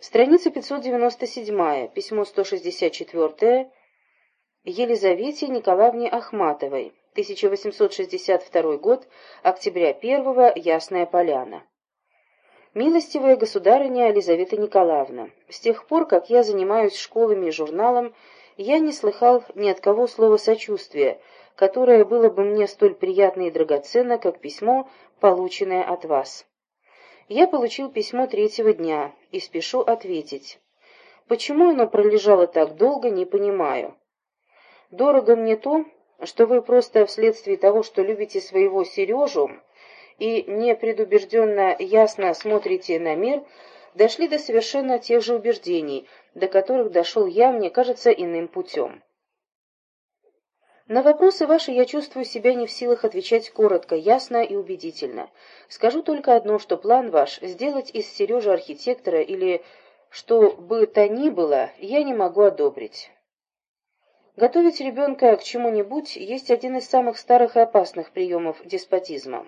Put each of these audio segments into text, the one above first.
Страница 597, письмо 164 Елизавете Николаевне Ахматовой, 1862 год, октября 1 Ясная Поляна. Милостивая государыня Елизавета Николаевна, с тех пор, как я занимаюсь школами и журналом, я не слыхал ни от кого слова сочувствия, которое было бы мне столь приятно и драгоценно, как письмо, полученное от вас. Я получил письмо третьего дня и спешу ответить. Почему оно пролежало так долго, не понимаю. Дорого мне то, что вы просто вследствие того, что любите своего Сережу и непредубежденно ясно смотрите на мир, дошли до совершенно тех же убеждений, до которых дошел я, мне кажется, иным путем. На вопросы ваши я чувствую себя не в силах отвечать коротко, ясно и убедительно. Скажу только одно, что план ваш — сделать из Сережи архитектора или что бы то ни было, я не могу одобрить. Готовить ребенка к чему-нибудь есть один из самых старых и опасных приемов деспотизма.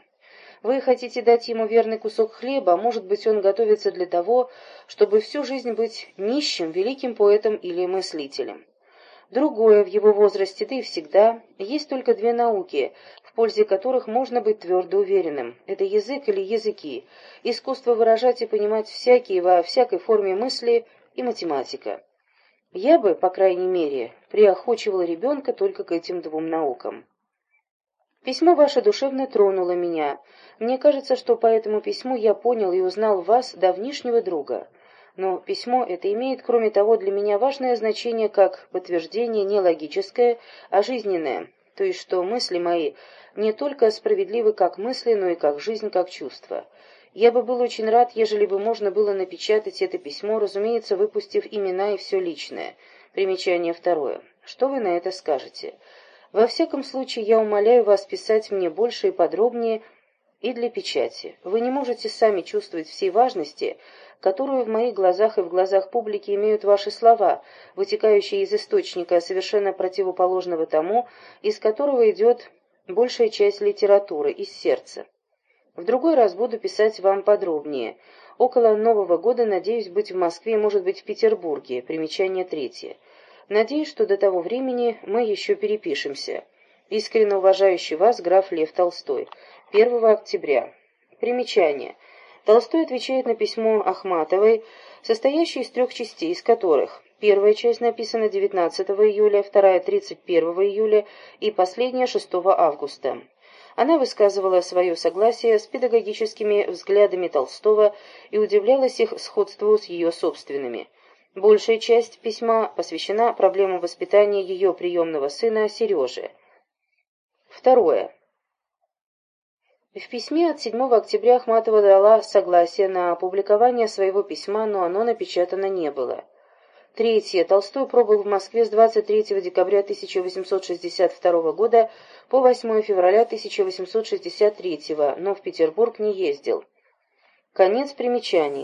Вы хотите дать ему верный кусок хлеба, а может быть он готовится для того, чтобы всю жизнь быть нищим, великим поэтом или мыслителем. Другое в его возрасте, да и всегда, есть только две науки, в пользе которых можно быть твердо уверенным. Это язык или языки, искусство выражать и понимать всякие во всякой форме мысли и математика. Я бы, по крайней мере, приохочивала ребенка только к этим двум наукам. Письмо ваше душевно тронуло меня. Мне кажется, что по этому письму я понял и узнал вас, давнишнего друга но письмо это имеет, кроме того, для меня важное значение как подтверждение не логическое, а жизненное, то есть что мысли мои не только справедливы как мысли, но и как жизнь, как чувство. Я бы был очень рад, ежели бы можно было напечатать это письмо, разумеется, выпустив имена и все личное. Примечание второе. Что вы на это скажете? Во всяком случае, я умоляю вас писать мне больше и подробнее и для печати. Вы не можете сами чувствовать всей важности, которую в моих глазах и в глазах публики имеют ваши слова, вытекающие из источника, совершенно противоположного тому, из которого идет большая часть литературы, из сердца. В другой раз буду писать вам подробнее. Около Нового года надеюсь быть в Москве, может быть, в Петербурге. Примечание третье. Надеюсь, что до того времени мы еще перепишемся. Искренне уважающий вас граф Лев Толстой. 1 октября. Примечание. Толстой отвечает на письмо Ахматовой, состоящее из трех частей, из которых первая часть написана 19 июля, вторая 31 июля и последняя 6 августа. Она высказывала свое согласие с педагогическими взглядами Толстого и удивлялась их сходству с ее собственными. Большая часть письма посвящена проблемам воспитания ее приемного сына Сережи. Второе. В письме от 7 октября Ахматова дала согласие на опубликование своего письма, но оно напечатано не было. Третье. Толстой пробыл в Москве с 23 декабря 1862 года по 8 февраля 1863, но в Петербург не ездил. Конец примечаний.